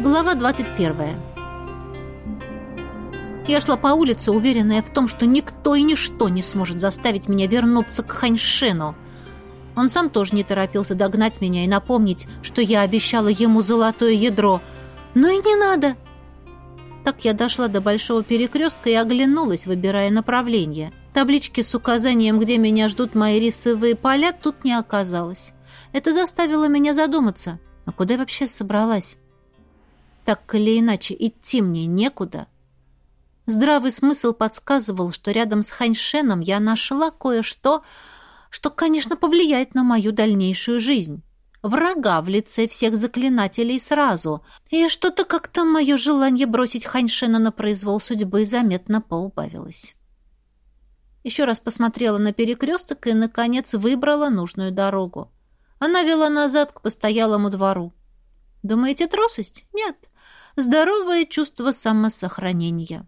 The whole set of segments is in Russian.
Глава 21. Я шла по улице, уверенная в том, что никто и ничто не сможет заставить меня вернуться к Ханьшену. Он сам тоже не торопился догнать меня и напомнить, что я обещала ему золотое ядро. Но и не надо. Так я дошла до большого перекрестка и оглянулась, выбирая направление. Таблички с указанием, где меня ждут мои рисовые поля, тут не оказалось. Это заставило меня задуматься. А куда я вообще собралась? Так или иначе, идти мне некуда. Здравый смысл подсказывал, что рядом с Ханьшеном я нашла кое-что, что, конечно, повлияет на мою дальнейшую жизнь. Врага в лице всех заклинателей сразу. И что-то как-то мое желание бросить Ханьшена на произвол судьбы заметно поубавилось. Еще раз посмотрела на перекресток и, наконец, выбрала нужную дорогу. Она вела назад к постоялому двору. Думаете, трусость? Нет. Здоровое чувство самосохранения.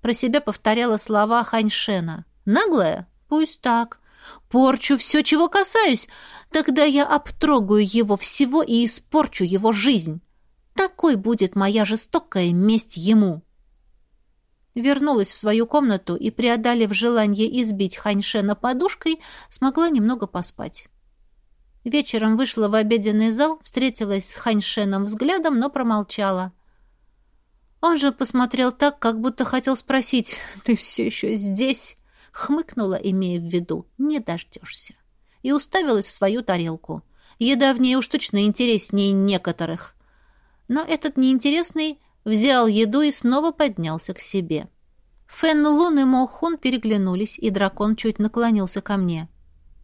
Про себя повторяла слова Ханьшена. Наглая? Пусть так. Порчу все, чего касаюсь. Тогда я обтрогаю его всего и испорчу его жизнь. Такой будет моя жестокая месть ему. Вернулась в свою комнату и, преодолев желание избить Ханьшена подушкой, смогла немного поспать. Вечером вышла в обеденный зал, встретилась с Ханьшеном взглядом, но промолчала. Он же посмотрел так, как будто хотел спросить «Ты все еще здесь?» хмыкнула, имея в виду «не дождешься», и уставилась в свою тарелку. Еда в ней уж точно интереснее некоторых. Но этот неинтересный взял еду и снова поднялся к себе. Фэн Лун и Мо Хун переглянулись, и дракон чуть наклонился ко мне.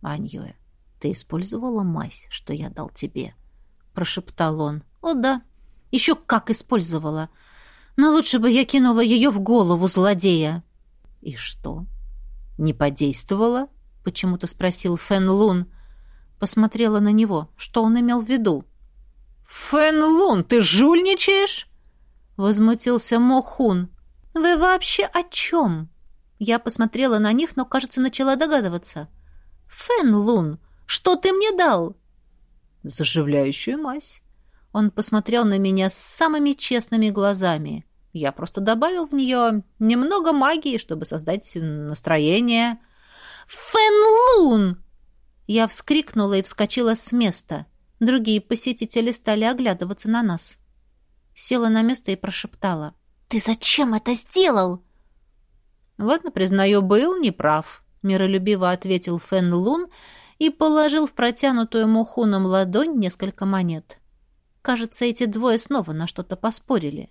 «Аньюэ, ты использовала мазь, что я дал тебе?» — прошептал он. «О, да. Еще как использовала. Но лучше бы я кинула ее в голову злодея». «И что?» «Не подействовало?» — почему-то спросил Фэн Лун. Посмотрела на него. Что он имел в виду? «Фэн Лун, ты жульничаешь?» — возмутился Мохун. «Вы вообще о чем?» Я посмотрела на них, но, кажется, начала догадываться. «Фэн Лун, что ты мне дал?» «Заживляющую мазь». Он посмотрел на меня с самыми честными глазами. Я просто добавил в нее немного магии, чтобы создать настроение. «Фенлун!» Я вскрикнула и вскочила с места. Другие посетители стали оглядываться на нас. Села на место и прошептала. «Ты зачем это сделал?» «Ладно, признаю, был неправ», — миролюбиво ответил Фен Лун и положил в протянутую мухуном ладонь несколько монет. Кажется, эти двое снова на что-то поспорили.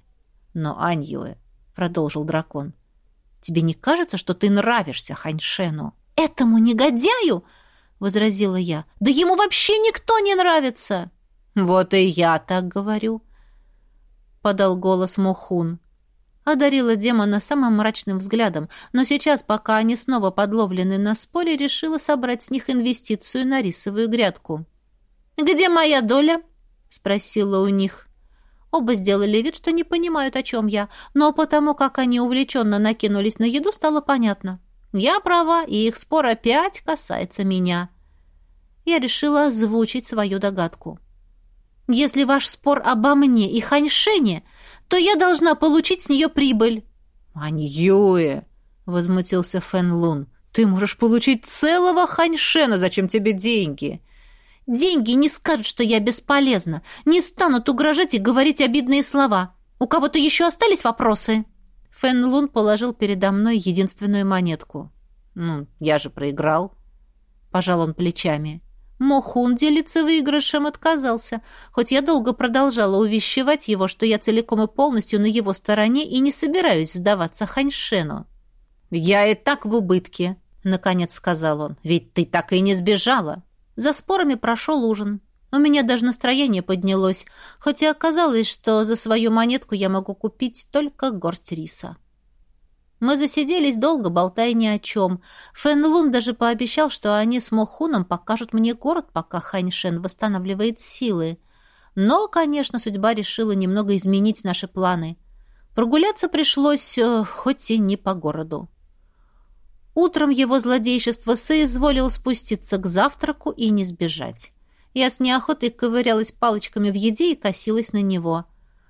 «Но, Аньюэ», — продолжил дракон, — «тебе не кажется, что ты нравишься Ханьшену?» «Этому негодяю!» — возразила я. «Да ему вообще никто не нравится!» «Вот и я так говорю», — подал голос Мохун. Одарила демона самым мрачным взглядом, но сейчас, пока они снова подловлены на споре, решила собрать с них инвестицию на рисовую грядку. «Где моя доля?» — спросила у них. Оба сделали вид, что не понимают, о чем я, но потому как они увлеченно накинулись на еду, стало понятно. Я права, и их спор опять касается меня. Я решила озвучить свою догадку. Если ваш спор обо мне и Ханьшене, то я должна получить с нее прибыль. «Аньюэ!» — возмутился Фэн Лун. «Ты можешь получить целого Ханьшена, зачем тебе деньги?» Деньги не скажут, что я бесполезна, не станут угрожать и говорить обидные слова. У кого-то еще остались вопросы?» Фэн Лун положил передо мной единственную монетку. «Ну, я же проиграл». Пожал он плечами. Мохун делиться выигрышем отказался, хоть я долго продолжала увещевать его, что я целиком и полностью на его стороне и не собираюсь сдаваться Ханьшену. «Я и так в убытке», — наконец сказал он, — «ведь ты так и не сбежала». За спорами прошел ужин. У меня даже настроение поднялось, хоть и оказалось, что за свою монетку я могу купить только горсть риса. Мы засиделись долго, болтая ни о чем. Фэн Лун даже пообещал, что они с Мохуном покажут мне город, пока Ханьшен восстанавливает силы. Но, конечно, судьба решила немного изменить наши планы. Прогуляться пришлось, э, хоть и не по городу. Утром его злодейшество соизволил спуститься к завтраку и не сбежать. Я с неохотой ковырялась палочками в еде и косилась на него.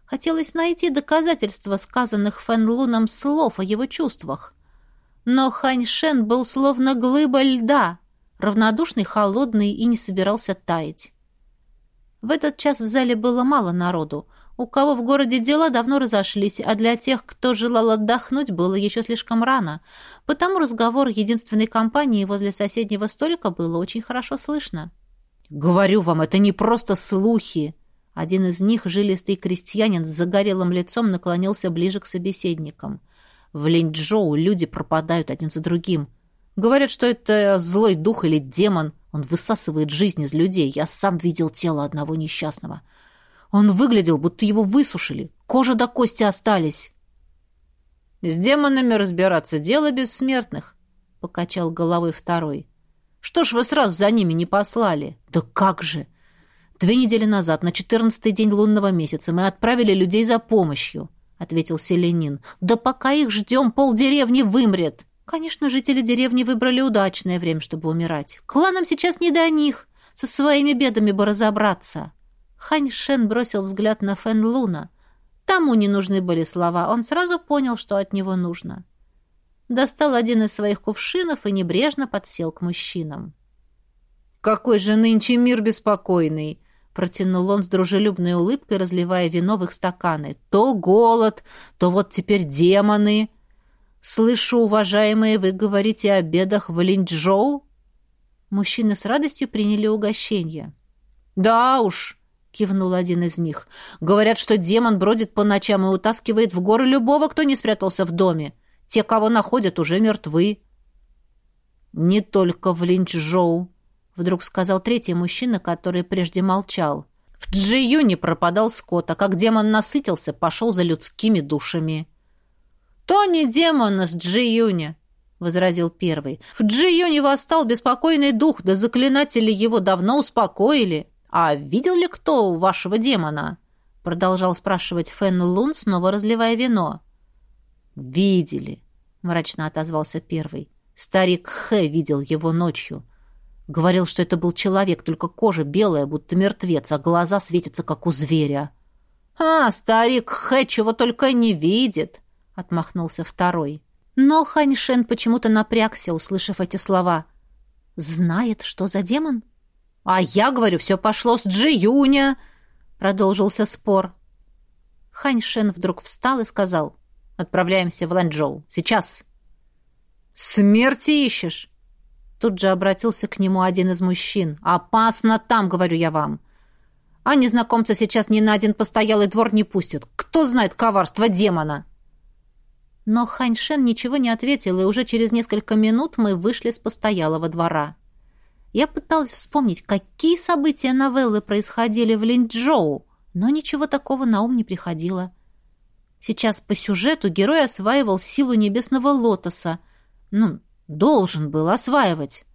Хотелось найти доказательства сказанных Фэн Луном слов о его чувствах. Но Хань Шен был словно глыба льда, равнодушный, холодный и не собирался таять. В этот час в зале было мало народу. У кого в городе дела давно разошлись, а для тех, кто желал отдохнуть, было еще слишком рано. Потому разговор единственной компании возле соседнего столика было очень хорошо слышно. «Говорю вам, это не просто слухи!» Один из них, жилистый крестьянин с загорелым лицом, наклонился ближе к собеседникам. «В Линчжоу люди пропадают один за другим. Говорят, что это злой дух или демон. Он высасывает жизнь из людей. Я сам видел тело одного несчастного. Он выглядел, будто его высушили. Кожа до кости остались. «С демонами разбираться — дело бессмертных», — покачал головой второй. «Что ж вы сразу за ними не послали?» «Да как же!» «Две недели назад, на четырнадцатый день лунного месяца, мы отправили людей за помощью», — ответил Селенин. «Да пока их ждем, полдеревни вымрет». Конечно, жители деревни выбрали удачное время, чтобы умирать. Кланам сейчас не до них. Со своими бедами бы разобраться. Хань Шен бросил взгляд на Фэн Луна. Тому не нужны были слова. Он сразу понял, что от него нужно. Достал один из своих кувшинов и небрежно подсел к мужчинам. «Какой же нынче мир беспокойный!» Протянул он с дружелюбной улыбкой, разливая вино в их стаканы. «То голод, то вот теперь демоны!» «Слышу, уважаемые, вы говорите о бедах в Линчжоу?» Мужчины с радостью приняли угощение. «Да уж», — кивнул один из них. «Говорят, что демон бродит по ночам и утаскивает в горы любого, кто не спрятался в доме. Те, кого находят, уже мертвы». «Не только в Линчжоу», — вдруг сказал третий мужчина, который прежде молчал. «В Джиюне пропадал скот, а как демон насытился, пошел за людскими душами». «То не демон с Джиюня», — возразил первый. «В Джиюне восстал беспокойный дух, да заклинатели его давно успокоили. А видел ли кто вашего демона?» — продолжал спрашивать Фэн Лун, снова разливая вино. «Видели», — мрачно отозвался первый. «Старик Хэ видел его ночью. Говорил, что это был человек, только кожа белая, будто мертвец, а глаза светятся, как у зверя». «А, старик Хэ чего только не видит», отмахнулся второй. Но Ханьшен почему-то напрягся, услышав эти слова. Знает, что за демон? А я говорю, все пошло с Джиюня, продолжился спор. Ханьшен вдруг встал и сказал: "Отправляемся в Ланчжоу. Сейчас". "Смерти ищешь?" Тут же обратился к нему один из мужчин. «Опасно там, говорю я вам. А незнакомца сейчас ни на один постоялый двор не пустят. Кто знает коварство демона?» Но Ханьшен ничего не ответил, и уже через несколько минут мы вышли с постоялого двора. Я пыталась вспомнить, какие события новеллы происходили в Линчжоу, но ничего такого на ум не приходило. Сейчас по сюжету герой осваивал силу небесного лотоса. Ну, должен был осваивать.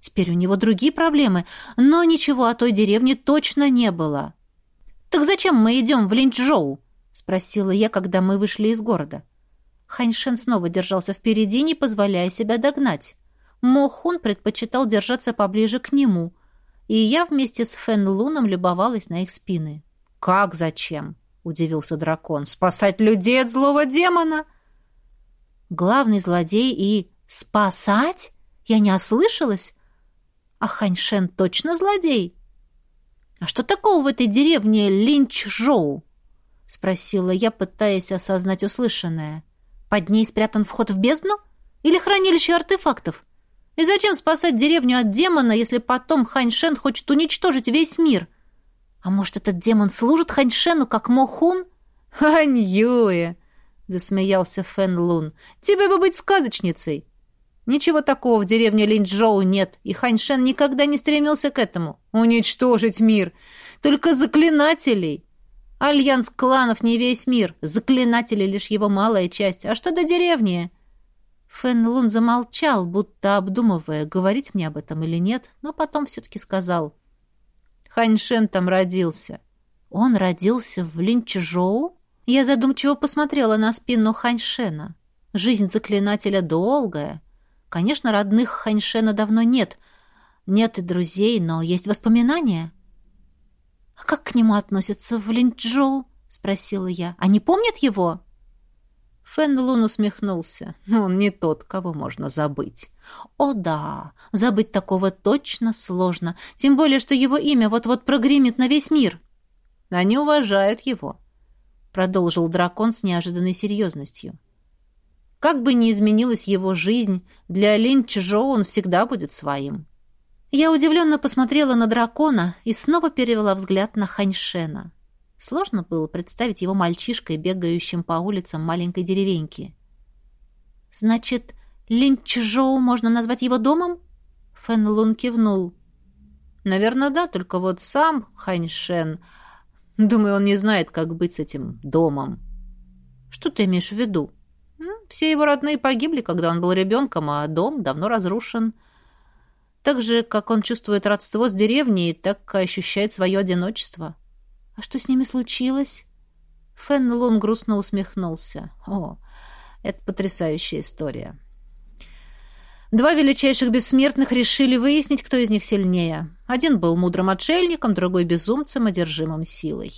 Теперь у него другие проблемы, но ничего о той деревне точно не было. «Так зачем мы идем в Линчжоу?» — спросила я, когда мы вышли из города. Ханьшен снова держался впереди, не позволяя себя догнать. Мохун предпочитал держаться поближе к нему, и я вместе с Фэн Луном любовалась на их спины. «Как зачем?» — удивился дракон. «Спасать людей от злого демона!» «Главный злодей и спасать? Я не ослышалась? А Ханьшен точно злодей?» «А что такого в этой деревне Линчжоу?» — спросила я, пытаясь осознать услышанное. Под ней спрятан вход в бездну? Или хранилище артефактов? И зачем спасать деревню от демона, если потом Ханьшен хочет уничтожить весь мир? А может, этот демон служит Ханьшену, как Мохун? Хань Юэ, засмеялся Фэн Лун. Тебе бы быть сказочницей. Ничего такого в деревне Линчжоу нет, и Ханьшен никогда не стремился к этому. Уничтожить мир. Только заклинателей. Альянс кланов не весь мир, заклинатели лишь его малая часть. А что до деревни? Фэн Лун замолчал, будто обдумывая, говорить мне об этом или нет, но потом все-таки сказал. Ханьшен там родился. Он родился в Линчжоу? Я задумчиво посмотрела на спину Ханьшена. Жизнь заклинателя долгая. Конечно, родных Ханьшена давно нет. Нет и друзей, но есть воспоминания. — «А как к нему относятся в Линчжоу?» — спросила я. «Они помнят его?» Фэн Лун усмехнулся. «Он не тот, кого можно забыть». «О да, забыть такого точно сложно, тем более, что его имя вот-вот прогремит на весь мир». «Они уважают его», — продолжил дракон с неожиданной серьезностью. «Как бы ни изменилась его жизнь, для Лин Чжоу он всегда будет своим». Я удивленно посмотрела на дракона и снова перевела взгляд на Ханьшена. Сложно было представить его мальчишкой, бегающим по улицам маленькой деревеньки. «Значит, Линчжоу можно назвать его домом?» Фэн Лун кивнул. «Наверное, да, только вот сам Ханьшен... Думаю, он не знает, как быть с этим домом». «Что ты имеешь в виду?» «Все его родные погибли, когда он был ребенком, а дом давно разрушен». Так же, как он чувствует родство с деревней, так ощущает свое одиночество. А что с ними случилось? Фэн Лун грустно усмехнулся. О, это потрясающая история. Два величайших бессмертных решили выяснить, кто из них сильнее. Один был мудрым отшельником, другой безумцем, одержимым силой.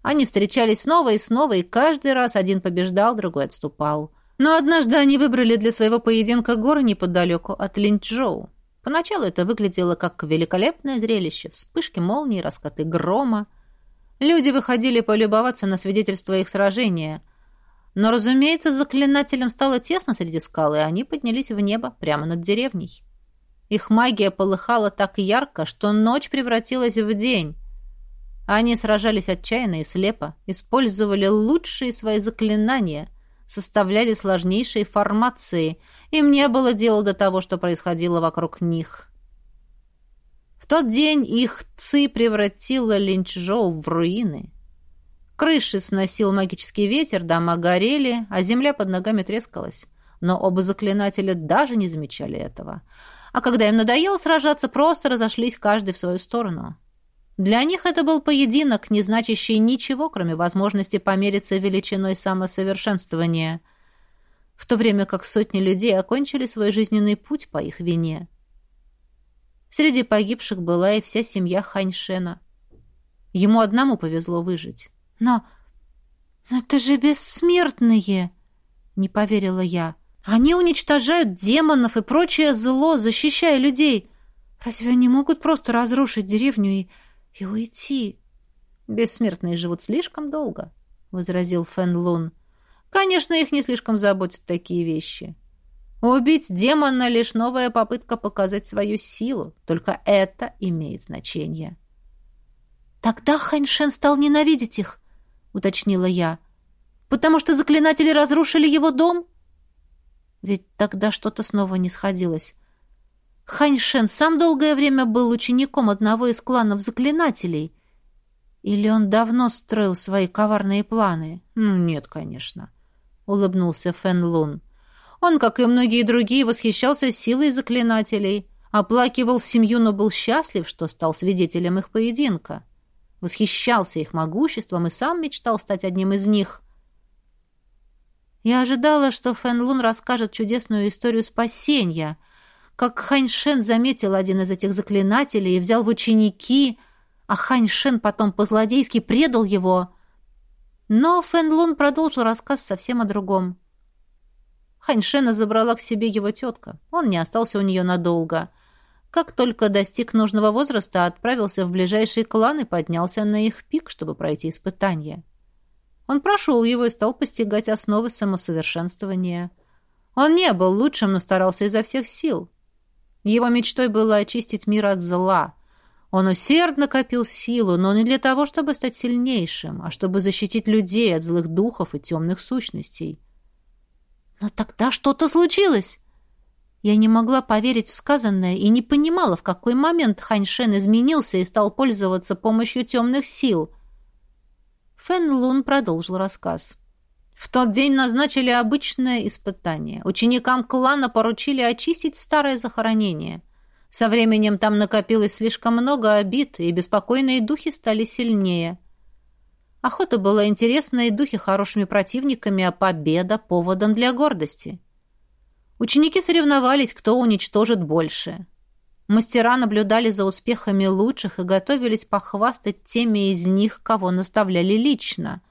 Они встречались снова и снова, и каждый раз один побеждал, другой отступал. Но однажды они выбрали для своего поединка горы неподалеку от Линчжоу. Поначалу это выглядело как великолепное зрелище. Вспышки молний, раскаты грома. Люди выходили полюбоваться на свидетельство их сражения. Но, разумеется, заклинателям стало тесно среди скал, и они поднялись в небо, прямо над деревней. Их магия полыхала так ярко, что ночь превратилась в день. Они сражались отчаянно и слепо, использовали лучшие свои заклинания — составляли сложнейшие формации. Им не было дела до того, что происходило вокруг них. Тот день их ци превратила Линчжоу в руины. Крыши сносил магический ветер, дома горели, а земля под ногами трескалась. Но оба заклинателя даже не замечали этого. А когда им надоело сражаться, просто разошлись каждый в свою сторону. Для них это был поединок, не значащий ничего, кроме возможности помериться величиной самосовершенствования, в то время как сотни людей окончили свой жизненный путь по их вине. Среди погибших была и вся семья Ханьшена. Ему одному повезло выжить. «Но... но это же бессмертные!» — не поверила я. «Они уничтожают демонов и прочее зло, защищая людей. Разве они могут просто разрушить деревню и и уйти. Бессмертные живут слишком долго, возразил Фэн Лун. Конечно, их не слишком заботят такие вещи. Убить демона — лишь новая попытка показать свою силу. Только это имеет значение. «Тогда Ханьшен стал ненавидеть их», — уточнила я. «Потому что заклинатели разрушили его дом?» Ведь тогда что-то снова не сходилось. Ханьшен сам долгое время был учеником одного из кланов заклинателей. Или он давно строил свои коварные планы? Нет, конечно, улыбнулся Фэн Лун. Он, как и многие другие, восхищался силой заклинателей, оплакивал семью, но был счастлив, что стал свидетелем их поединка. Восхищался их могуществом и сам мечтал стать одним из них. Я ожидала, что Фэн Лун расскажет чудесную историю спасения — как Ханьшен заметил один из этих заклинателей и взял в ученики, а Ханьшен потом по-злодейски предал его. Но Фэн Лун продолжил рассказ совсем о другом. Ханьшена забрала к себе его тетка. Он не остался у нее надолго. Как только достиг нужного возраста, отправился в ближайший клан и поднялся на их пик, чтобы пройти испытание. Он прошел его и стал постигать основы самосовершенствования. Он не был лучшим, но старался изо всех сил. Его мечтой было очистить мир от зла. Он усердно копил силу, но не для того, чтобы стать сильнейшим, а чтобы защитить людей от злых духов и темных сущностей. Но тогда что-то случилось. Я не могла поверить в сказанное и не понимала, в какой момент Ханьшен изменился и стал пользоваться помощью темных сил. Фэн Лун продолжил рассказ. В тот день назначили обычное испытание. Ученикам клана поручили очистить старое захоронение. Со временем там накопилось слишком много обид, и беспокойные духи стали сильнее. Охота была интересна, и духи хорошими противниками, а победа — поводом для гордости. Ученики соревновались, кто уничтожит больше. Мастера наблюдали за успехами лучших и готовились похвастать теми из них, кого наставляли лично —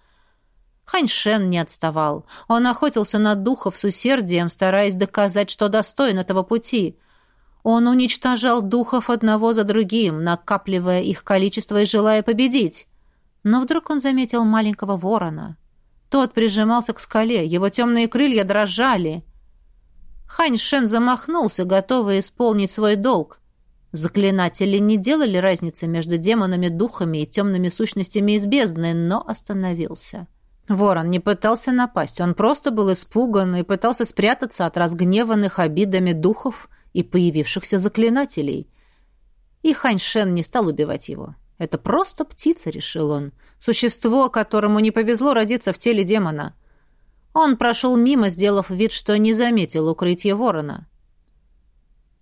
Ханьшен не отставал. Он охотился на духов с усердием, стараясь доказать, что достоин этого пути. Он уничтожал духов одного за другим, накапливая их количество и желая победить. Но вдруг он заметил маленького ворона. Тот прижимался к скале, его темные крылья дрожали. Ханьшен замахнулся, готовый исполнить свой долг. Заклинатели не делали разницы между демонами, духами и темными сущностями из бездны, но остановился. Ворон не пытался напасть, он просто был испуган и пытался спрятаться от разгневанных обидами духов и появившихся заклинателей. И Ханьшен не стал убивать его. Это просто птица, решил он. Существо, которому не повезло родиться в теле демона. Он прошел мимо, сделав вид, что не заметил укрытие ворона.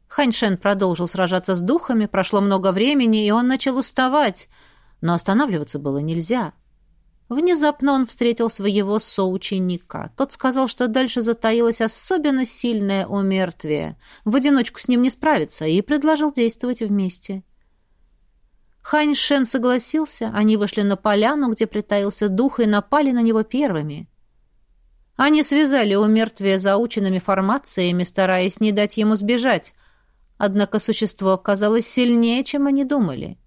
Ханьшен продолжил сражаться с духами, прошло много времени, и он начал уставать, но останавливаться было нельзя. — Внезапно он встретил своего соученика. Тот сказал, что дальше затаилось особенно сильное умертвие. В одиночку с ним не справиться, и предложил действовать вместе. Хань Шен согласился, они вышли на поляну, где притаился дух, и напали на него первыми. Они связали умертвие заученными формациями, стараясь не дать ему сбежать. Однако существо оказалось сильнее, чем они думали.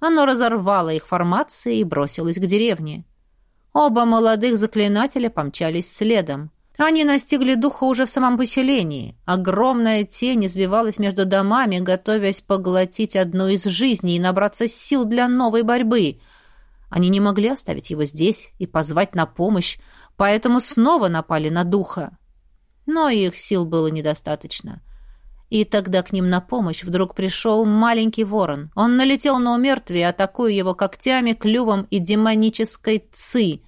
Оно разорвало их формации и бросилось к деревне. Оба молодых заклинателя помчались следом. Они настигли духа уже в самом поселении. Огромная тень избивалась между домами, готовясь поглотить одну из жизней и набраться сил для новой борьбы. Они не могли оставить его здесь и позвать на помощь, поэтому снова напали на духа. Но их сил было недостаточно. И тогда к ним на помощь вдруг пришел маленький ворон. Он налетел на умертвие, атакуя его когтями, клювом и демонической ци.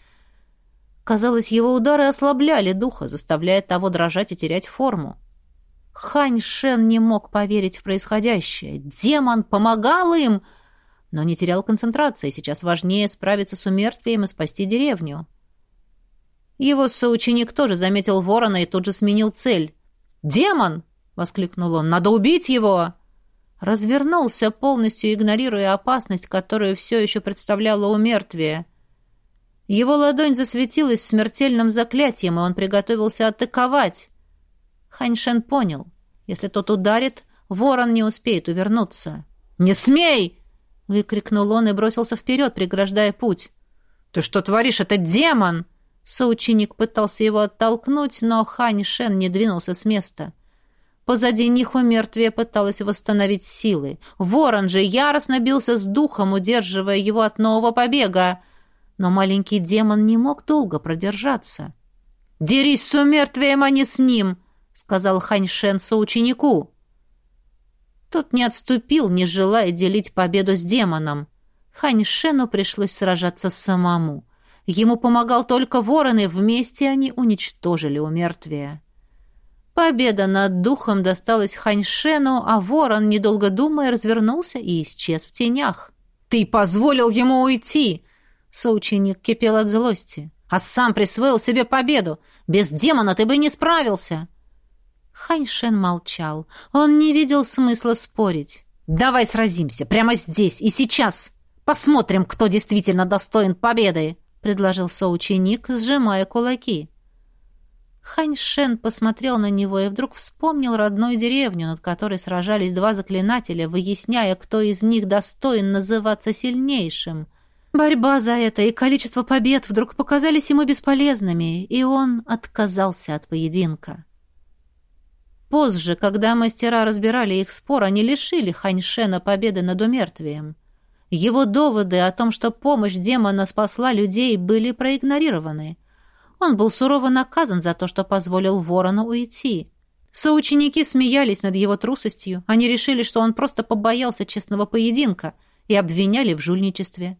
Казалось, его удары ослабляли духа, заставляя того дрожать и терять форму. Хань Шен не мог поверить в происходящее. Демон помогал им, но не терял концентрации. Сейчас важнее справиться с умертвием и спасти деревню. Его соученик тоже заметил ворона и тут же сменил цель. «Демон!» — воскликнул он. «Надо убить его!» Развернулся, полностью игнорируя опасность, которую все еще представляло умертвие. Его ладонь засветилась смертельным заклятием, и он приготовился атаковать. Ханьшен понял. Если тот ударит, ворон не успеет увернуться. «Не смей!» — выкрикнул он и бросился вперед, преграждая путь. «Ты что творишь? Это демон!» Соученик пытался его оттолкнуть, но Хань Шен не двинулся с места. Позади них у мертвия пыталась восстановить силы. Ворон же яростно бился с духом, удерживая его от нового побега. Но маленький демон не мог долго продержаться. «Дерись с умертвием, а не с ним!» — сказал Ханьшен соученику. Тот не отступил, не желая делить победу с демоном. Ханьшену пришлось сражаться самому. Ему помогал только ворон, и вместе они уничтожили умертвие. Победа над духом досталась Ханьшену, а ворон, недолго думая, развернулся и исчез в тенях. «Ты позволил ему уйти!» Соученик кипел от злости. «А сам присвоил себе победу! Без демона ты бы не справился!» Ханьшен молчал. Он не видел смысла спорить. «Давай сразимся, прямо здесь и сейчас! Посмотрим, кто действительно достоин победы!» — предложил соученик, сжимая кулаки. Хань Шен посмотрел на него и вдруг вспомнил родную деревню, над которой сражались два заклинателя, выясняя, кто из них достоин называться сильнейшим. Борьба за это и количество побед вдруг показались ему бесполезными, и он отказался от поединка. Позже, когда мастера разбирали их спор, они лишили Ханьшена победы над умертвием. Его доводы о том, что помощь демона спасла людей, были проигнорированы. Он был сурово наказан за то, что позволил ворону уйти. Соученики смеялись над его трусостью. Они решили, что он просто побоялся честного поединка и обвиняли в жульничестве.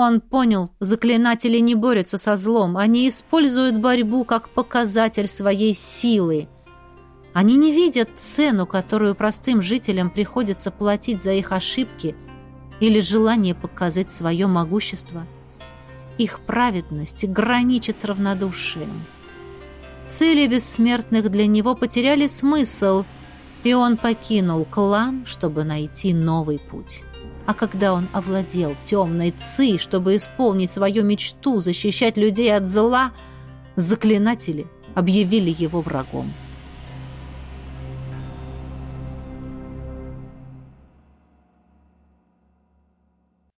Он понял, заклинатели не борются со злом, они используют борьбу как показатель своей силы. Они не видят цену, которую простым жителям приходится платить за их ошибки или желание показать свое могущество – их праведность граничит с равнодушием. Цели бессмертных для него потеряли смысл, и он покинул клан, чтобы найти новый путь. А когда он овладел темной ци, чтобы исполнить свою мечту, защищать людей от зла, заклинатели объявили его врагом.